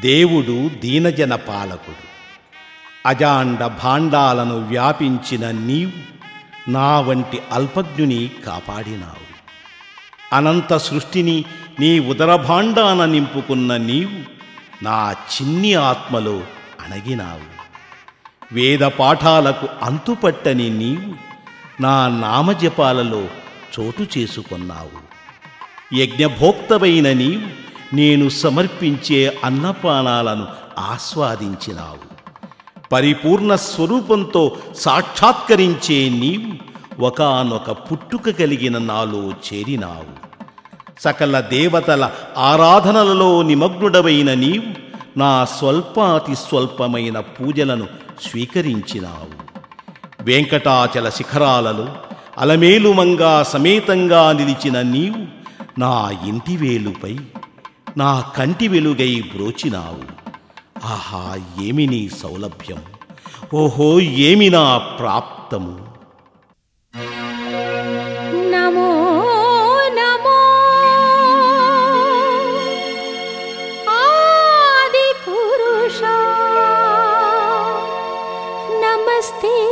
దేవుడు దీనజన పాలకుడు. అజాండ భాండాలను వ్యాపించిన నీవు నా వంటి అల్పజ్ఞుని కాపాడినావు. అనంత సృష్టిని నీ ఉదరభాండాన నింపుకున్న నీవు నా చిన్ని ఆత్మలో అణగినావు. వేద పాఠాలకు అంతుపట్టని నీవు నా నామజపాలలో చోటు చేసుకున్నావు. యజ్ఞభోక్తవైన నీవు నేను సమర్పించే అన్నపానాలను ఆస్వాదించినావు. పరిపూర్ణ స్వరూపంతో సాక్షాత్కరించే నీవు ఒకానొక పుట్టుక కలిగిన నాలో చేరినావు. సకల దేవతల ఆరాధనలలో నిమగ్నుడవైన నీవు నా స్వల్పాతి స్వల్పమైన పూజలను స్వీకరించినావు. వెంకటాచల శిఖరాలలో అలమేలుమంగా సమేతంగా నిలిచిన నీవు నా ఇంటివేలుపై నా కంటి వెలుగై బ్రోచినావు. ఆహా ఏమి నీ సౌలభ్యం? ఓహో ఏమి నా ప్రాప్తము? నమో నమో. ఆది పురుష నమస్తే.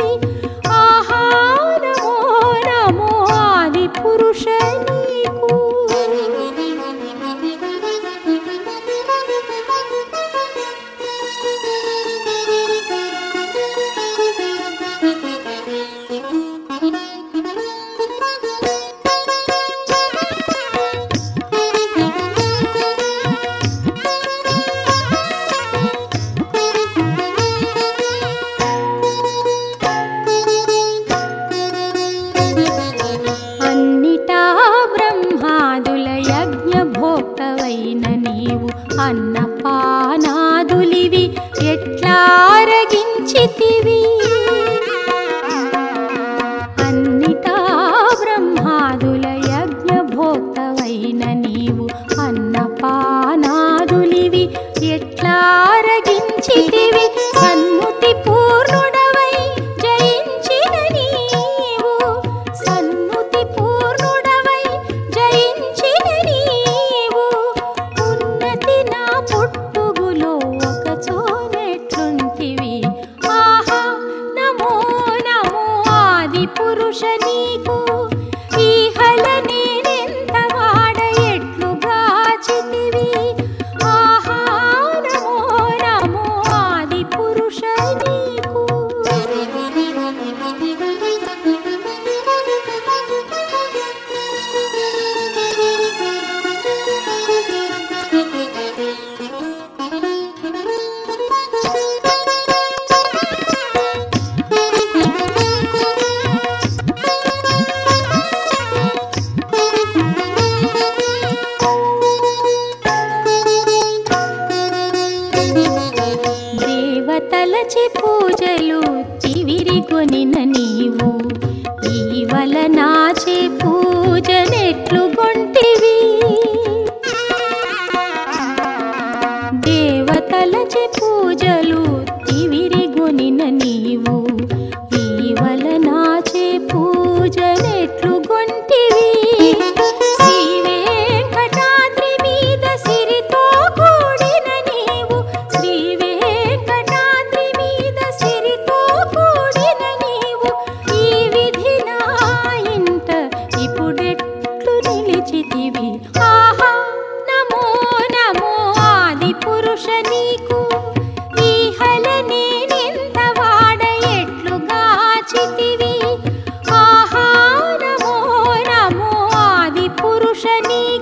Ooh. అన్నపానాదులివి ఎట్లా అరగించితివి? తలచి పూజలు చివిరిగొనిన నీవు. ఈవల నాచే పూజనెట్లు కొంటివి. దేవతలచి పూజలు చివిరిగొనిన నీవు. ఆహా నమో నమో ఆది పురుష నీకు. ఈహల నేనెంత వాడ ఆహా నమో నమో ఆది పురుష నీకు.